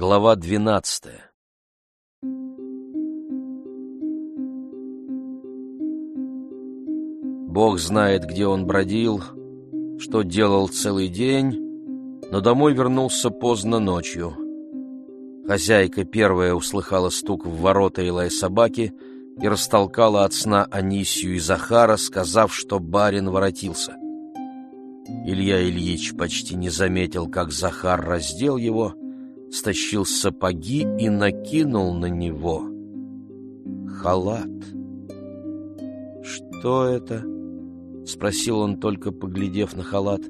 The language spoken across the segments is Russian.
Глава двенадцатая Бог знает, где он бродил, что делал целый день, но домой вернулся поздно ночью. Хозяйка первая услыхала стук в ворота и лай собаки и растолкала от сна Анисью и Захара, сказав, что барин воротился. Илья Ильич почти не заметил, как Захар раздел его, стащил сапоги и накинул на него халат. «Что это?» — спросил он, только поглядев на халат.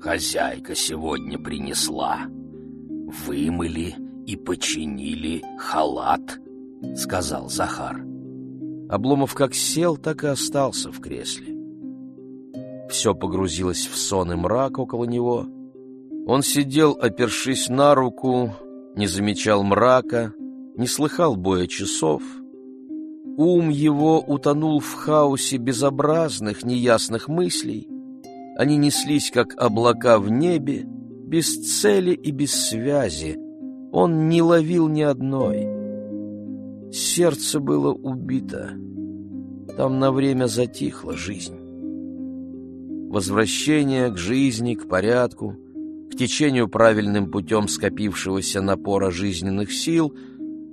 «Хозяйка сегодня принесла. Вымыли и починили халат», — сказал Захар. Обломов как сел, так и остался в кресле. Все погрузилось в сон и мрак около него. Он сидел, опершись на руку, не замечал мрака, не слыхал боя часов. Ум его утонул в хаосе безобразных, неясных мыслей. Они неслись, как облака в небе, без цели и без связи. Он не ловил ни одной. Сердце было убито. Там на время затихла жизнь. Возвращение к жизни, к порядку, течению правильным путем скопившегося напора жизненных сил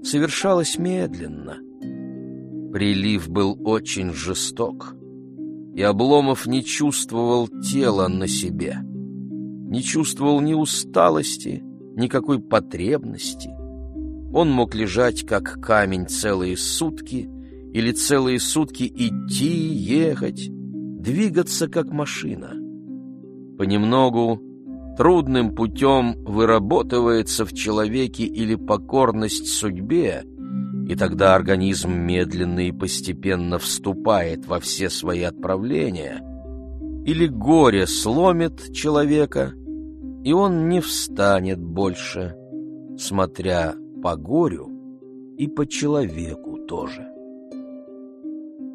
совершалось медленно. Прилив был очень жесток, и Обломов не чувствовал тела на себе, не чувствовал ни усталости, никакой потребности. Он мог лежать, как камень, целые сутки, или целые сутки идти, ехать, двигаться как машина. Понемногу, трудным путем выработывается в человеке или покорность судьбе, и тогда организм медленно и постепенно вступает во все свои отправления, или горе сломит человека, и он не встанет больше, смотря по горю и по человеку тоже.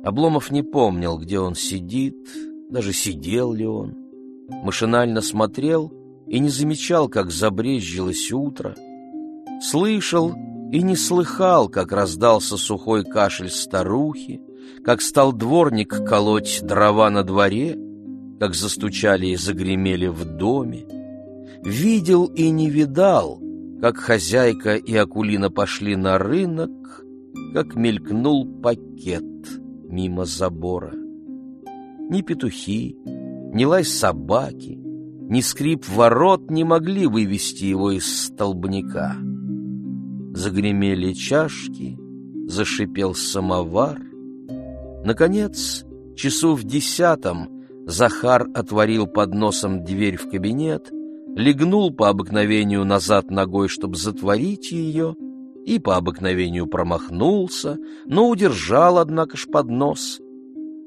Обломов не помнил, где он сидит, даже сидел ли он. Машинально смотрел и не замечал, как забрезжилось утро. Слышал и не слыхал, как раздался сухой кашель старухи, как стал дворник колоть дрова на дворе, как застучали и загремели в доме. Видел и не видал, как хозяйка и Акулина пошли на рынок, как мелькнул пакет мимо забора. Ни петухи, ни лай собаки, ни скрип ворот не могли вывести его из столбняка. Загремели чашки, зашипел самовар. Наконец, часу в десятом, Захар отворил под носом дверь в кабинет, легнул по обыкновению назад ногой, чтобы затворить ее — и по обыкновению промахнулся, но удержал, однако ж, поднос.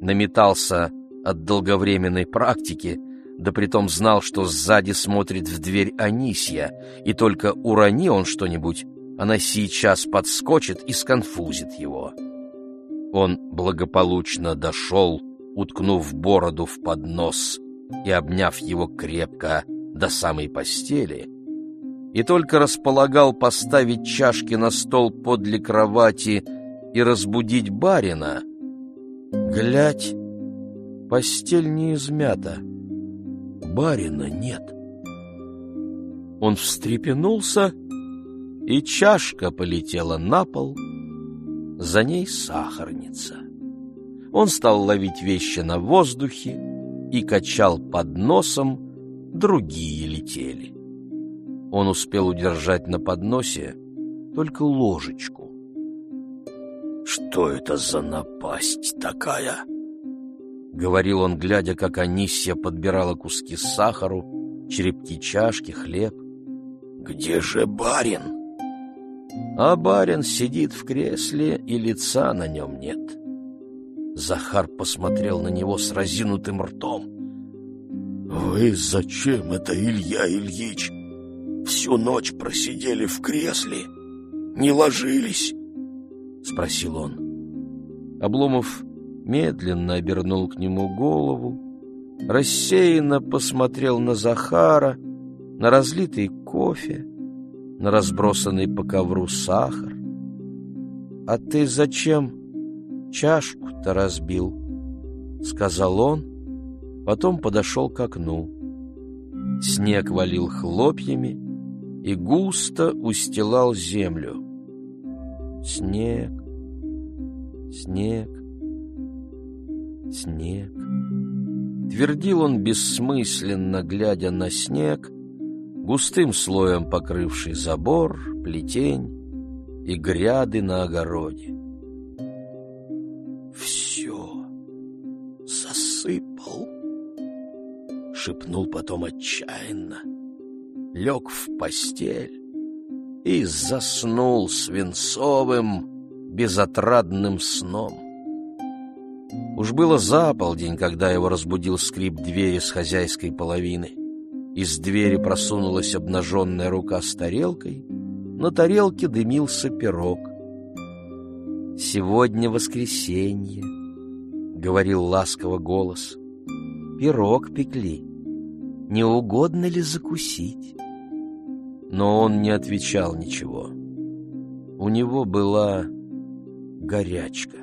Наметался от долговременной практики, да притом знал, что сзади смотрит в дверь Анисья, и только урони он что-нибудь, она сейчас подскочит и сконфузит его. Он благополучно дошел, уткнув бороду в поднос и обняв его крепко до самой постели, и только располагал поставить чашки на стол подле кровати и разбудить барина, глядь, постель не измята, барина нет. Он встрепенулся, и чашка полетела на пол, за ней сахарница. Он стал ловить вещи на воздухе и качал под носом, другие летели он успел удержать на подносе только ложечку. «Что это за напасть такая?» — говорил он, глядя, как Анисья подбирала куски сахару, черепки чашки, хлеб. «Где же барин?» А барин сидит в кресле, и лица на нем нет. Захар посмотрел на него с разинутым ртом. «Вы зачем это, Илья Ильич?» всю ночь просидели в кресле, не ложились?» — спросил он. Обломов медленно обернул к нему голову, рассеянно посмотрел на Захара, на разлитый кофе, на разбросанный по ковру сахар. «А ты зачем чашку-то разбил?» — сказал он, потом подошел к окну. Снег валил хлопьями и густо устилал землю. Снег, снег, снег. Твердил он бессмысленно, глядя на снег, густым слоем покрывший забор, плетень и гряды на огороде. «Все засыпал», — шепнул потом отчаянно, лег в постель и заснул свинцовым, безотрадным сном. Уж было за полдень, когда его разбудил скрип двери с хозяйской половины. Из двери просунулась обнаженная рука с тарелкой, на тарелке дымился пирог. «Сегодня воскресенье», — говорил ласково голос. «Пирог пекли. Не угодно ли закусить?» Но он не отвечал ничего. У него была горячка.